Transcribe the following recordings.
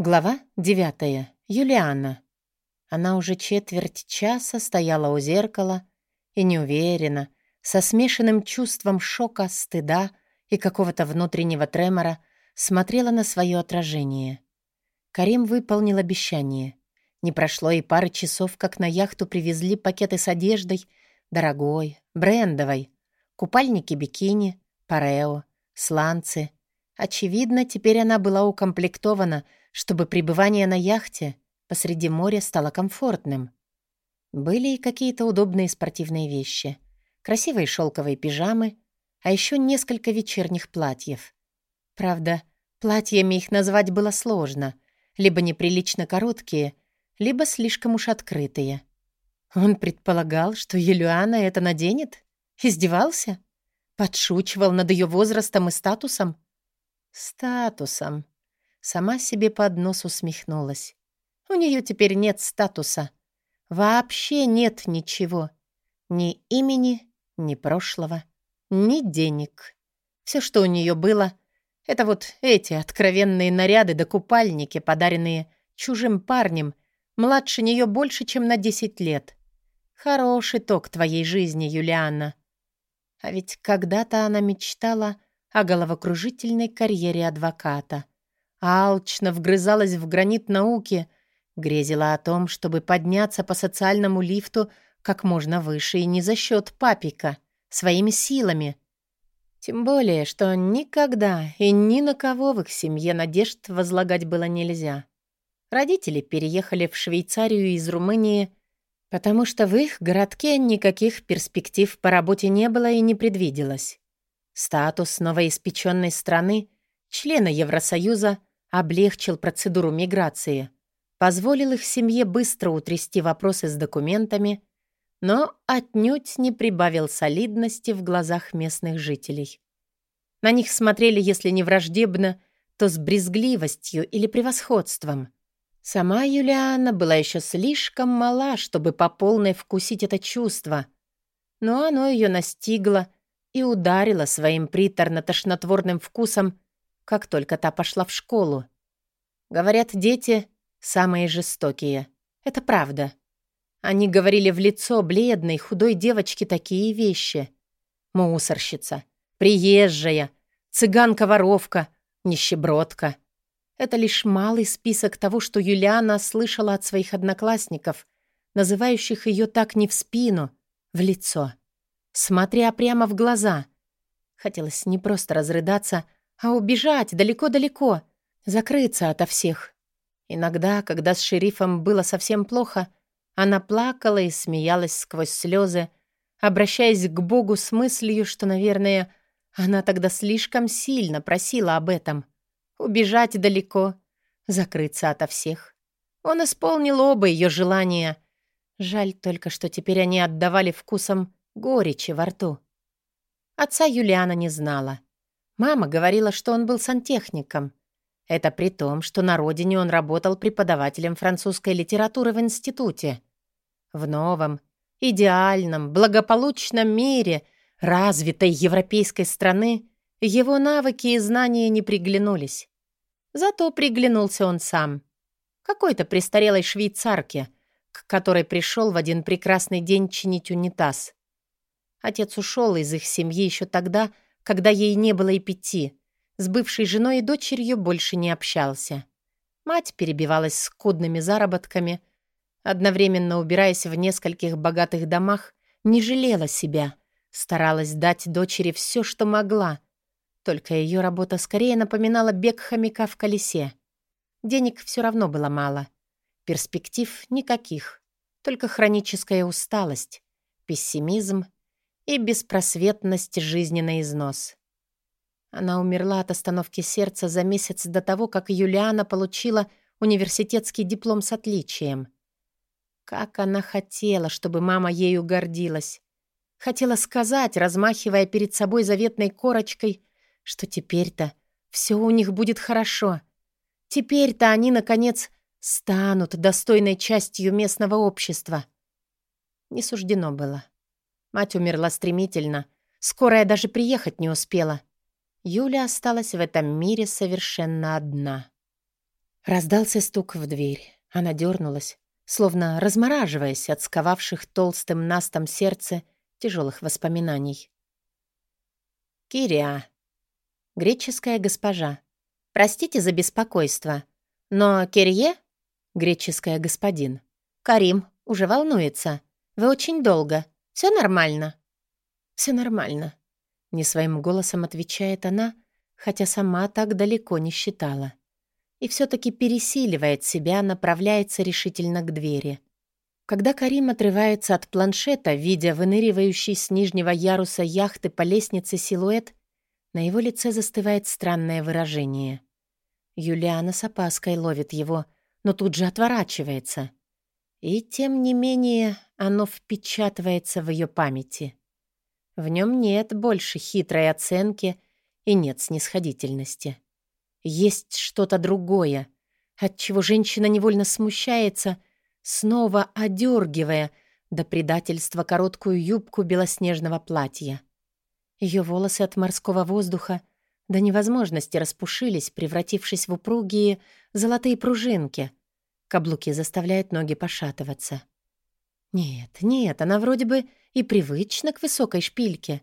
Глава девятая. Юлиана. Она уже четверть часа стояла у зеркала и неуверенно, со смешанным чувством шока, стыда и какого-то внутреннего тремора смотрела на свое отражение. Карим выполнил обещание. Не прошло и пары часов, как на яхту привезли пакеты с одеждой, дорогой, брендовой, купальники-бикини, парео, сланцы. Очевидно, теперь она была укомплектована — чтобы пребывание на яхте посреди моря стало комфортным. Были и какие-то удобные спортивные вещи, красивые шелковые пижамы, а еще несколько вечерних платьев. Правда, платьями их назвать было сложно, либо неприлично короткие, либо слишком уж открытые. Он предполагал, что Елюана это наденет? Издевался? Подшучивал над ее возрастом и статусом? Статусом. Сама себе под нос усмехнулась. У нее теперь нет статуса. Вообще нет ничего. Ни имени, ни прошлого, ни денег. Все, что у нее было, это вот эти откровенные наряды да купальники, подаренные чужим парнем, младше нее больше, чем на 10 лет. Хороший ток твоей жизни, Юлианна. А ведь когда-то она мечтала о головокружительной карьере адвоката — алчно вгрызалась в гранит науки, грезила о том, чтобы подняться по социальному лифту как можно выше и не за счет папика, своими силами. Тем более, что никогда и ни на кого в их семье надежд возлагать было нельзя. Родители переехали в Швейцарию из Румынии, потому что в их городке никаких перспектив по работе не было и не предвиделось. Статус новоиспеченной страны, члена Евросоюза, облегчил процедуру миграции, позволил их семье быстро утрясти вопросы с документами, но отнюдь не прибавил солидности в глазах местных жителей. На них смотрели, если не враждебно, то с брезгливостью или превосходством. Сама Юлиана была еще слишком мала, чтобы по полной вкусить это чувство, но оно ее настигло и ударило своим приторно-тошнотворным вкусом как только та пошла в школу. Говорят, дети самые жестокие. Это правда. Они говорили в лицо бледной, худой девочке такие вещи. Мусорщица, приезжая, цыганка-воровка, нищебродка. Это лишь малый список того, что Юлиана слышала от своих одноклассников, называющих ее так не в спину, в лицо, смотря прямо в глаза. Хотелось не просто разрыдаться, а убежать далеко-далеко, закрыться ото всех. Иногда, когда с шерифом было совсем плохо, она плакала и смеялась сквозь слезы, обращаясь к Богу с мыслью, что, наверное, она тогда слишком сильно просила об этом. Убежать далеко, закрыться ото всех. Он исполнил оба ее желания. Жаль только, что теперь они отдавали вкусом горечи во рту. Отца Юлиана не знала. Мама говорила, что он был сантехником. Это при том, что на родине он работал преподавателем французской литературы в институте. В новом, идеальном, благополучном мире развитой европейской страны его навыки и знания не приглянулись. Зато приглянулся он сам. Какой-то престарелой швейцарке, к которой пришел в один прекрасный день чинить унитаз. Отец ушел из их семьи еще тогда, когда ей не было и пяти. С бывшей женой и дочерью больше не общался. Мать перебивалась скудными заработками, одновременно убираясь в нескольких богатых домах, не жалела себя, старалась дать дочери все, что могла. Только ее работа скорее напоминала бег хомяка в колесе. Денег все равно было мало. Перспектив никаких, только хроническая усталость, пессимизм и беспросветность жизни износ. Она умерла от остановки сердца за месяц до того, как Юлиана получила университетский диплом с отличием. Как она хотела, чтобы мама ею гордилась. Хотела сказать, размахивая перед собой заветной корочкой, что теперь-то все у них будет хорошо. Теперь-то они, наконец, станут достойной частью местного общества. Не суждено было. Мать умерла стремительно. Скорая даже приехать не успела. Юля осталась в этом мире совершенно одна. Раздался стук в дверь. Она дернулась, словно размораживаясь от сковавших толстым настом сердце тяжелых воспоминаний. «Кирия!» Греческая госпожа. «Простите за беспокойство, но Кирье?» Греческая господин. «Карим, уже волнуется. Вы очень долго. Все нормально?» «Все нормально», — не своим голосом отвечает она, хотя сама так далеко не считала и все-таки пересиливает себя, направляется решительно к двери. Когда Карим отрывается от планшета, видя выныривающий с нижнего яруса яхты по лестнице силуэт, на его лице застывает странное выражение. Юлиана с опаской ловит его, но тут же отворачивается. И, тем не менее, оно впечатывается в ее памяти. В нем нет больше хитрой оценки и нет снисходительности. Есть что-то другое, от чего женщина невольно смущается, снова одергивая до предательства короткую юбку белоснежного платья. Ее волосы от морского воздуха до невозможности распушились, превратившись в упругие золотые пружинки. Каблуки заставляют ноги пошатываться. Нет, нет, она вроде бы и привычна к высокой шпильке.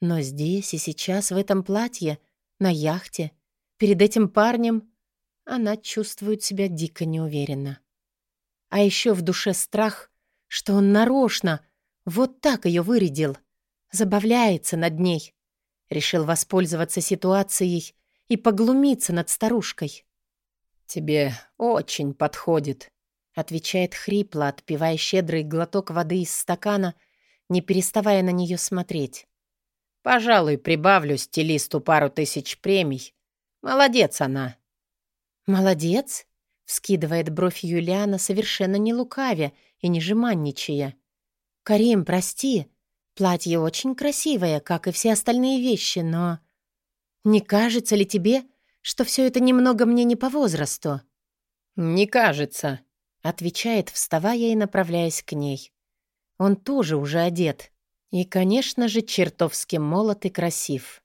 Но здесь и сейчас, в этом платье, на яхте, Перед этим парнем она чувствует себя дико неуверенно. А еще в душе страх, что он нарочно вот так ее вырядил, забавляется над ней, решил воспользоваться ситуацией и поглумиться над старушкой. «Тебе очень подходит», — отвечает хрипло, отпивая щедрый глоток воды из стакана, не переставая на нее смотреть. «Пожалуй, прибавлю стилисту пару тысяч премий Молодец она». «Молодец?» — вскидывает бровь Юлиана, совершенно не лукавя и не жеманничая. «Карим, прости, платье очень красивое, как и все остальные вещи, но... Не кажется ли тебе, что все это немного мне не по возрасту?» «Не кажется», — отвечает, вставая и направляясь к ней. Он тоже уже одет. И, конечно же, чертовски молод и красив.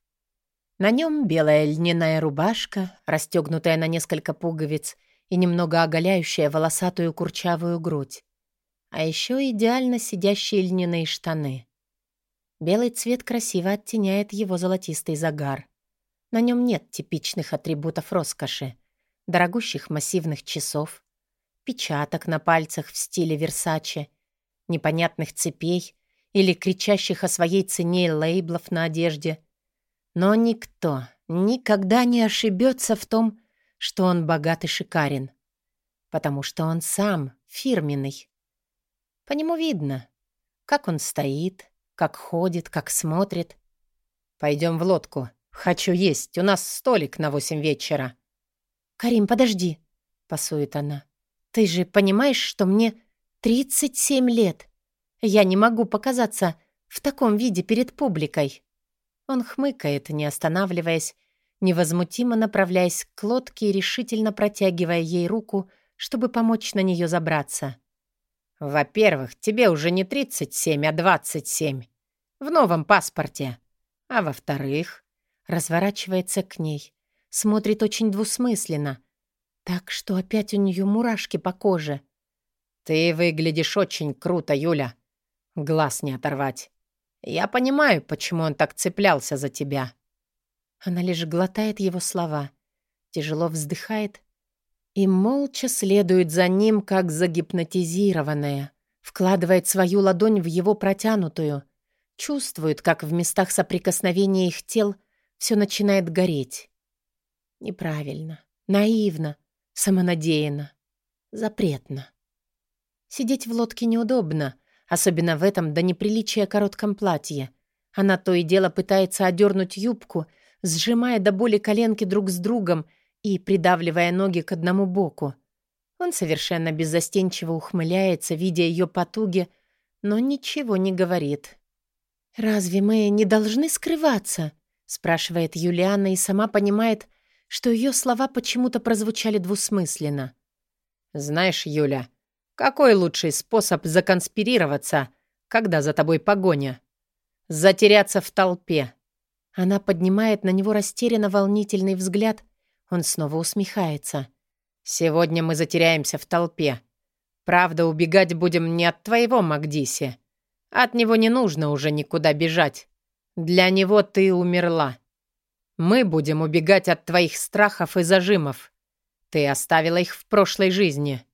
На нем белая льняная рубашка, расстегнутая на несколько пуговиц и немного оголяющая волосатую курчавую грудь. А еще идеально сидящие льняные штаны. Белый цвет красиво оттеняет его золотистый загар. На нем нет типичных атрибутов роскоши, дорогущих массивных часов, печаток на пальцах в стиле Версаче, непонятных цепей или кричащих о своей цене лейблов на одежде — но никто никогда не ошибется в том, что он богат и шикарен, потому что он сам фирменный. По нему видно, как он стоит, как ходит, как смотрит. «Пойдем в лодку. Хочу есть. У нас столик на восемь вечера». «Карим, подожди», — пасует она. «Ты же понимаешь, что мне 37 лет. Я не могу показаться в таком виде перед публикой». Он хмыкает, не останавливаясь, невозмутимо направляясь к лодке и решительно протягивая ей руку, чтобы помочь на нее забраться. «Во-первых, тебе уже не 37, а 27. В новом паспорте. А во-вторых...» Разворачивается к ней. Смотрит очень двусмысленно. Так что опять у нее мурашки по коже. «Ты выглядишь очень круто, Юля. Глаз не оторвать. Я понимаю, почему он так цеплялся за тебя». Она лишь глотает его слова, тяжело вздыхает и молча следует за ним, как загипнотизированная, вкладывает свою ладонь в его протянутую, чувствует, как в местах соприкосновения их тел все начинает гореть. Неправильно, наивно, самонадеянно, запретно. Сидеть в лодке неудобно — особенно в этом до неприличия коротком платье. Она то и дело пытается одернуть юбку, сжимая до боли коленки друг с другом и придавливая ноги к одному боку. Он совершенно беззастенчиво ухмыляется, видя ее потуги, но ничего не говорит. «Разве мы не должны скрываться?» — спрашивает Юлиана и сама понимает, что ее слова почему-то прозвучали двусмысленно. «Знаешь, Юля, какой лучший способ законспирироваться, когда за тобой погоня? Затеряться в толпе. Она поднимает на него растерянно волнительный взгляд. Он снова усмехается. Сегодня мы затеряемся в толпе. Правда, убегать будем не от твоего Магдиси. От него не нужно уже никуда бежать. Для него ты умерла. Мы будем убегать от твоих страхов и зажимов. Ты оставила их в прошлой жизни.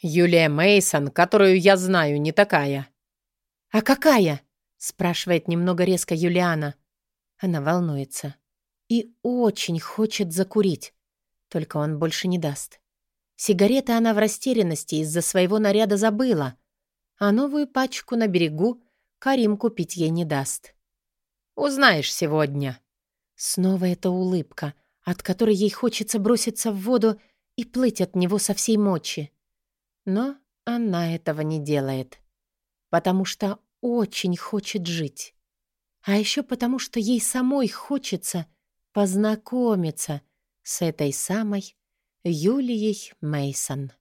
Юлия Мейсон, которую я знаю, не такая. А какая? спрашивает немного резко Юлиана. Она волнуется и очень хочет закурить, только он больше не даст. Сигареты она в растерянности из-за своего наряда забыла, а новую пачку на берегу Карим купить ей не даст. «Узнаешь сегодня». Снова эта улыбка, от которой ей хочется броситься в воду и плыть от него со всей мочи. Но она этого не делает, потому что очень хочет жить. А еще потому, что ей самой хочется познакомиться с этой самой Юлией Мейсон.